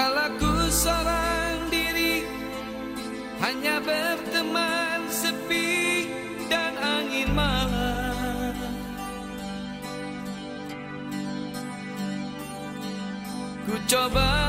Kalau seorang diri Hanya berteman sepi dan angin malam. Ku coba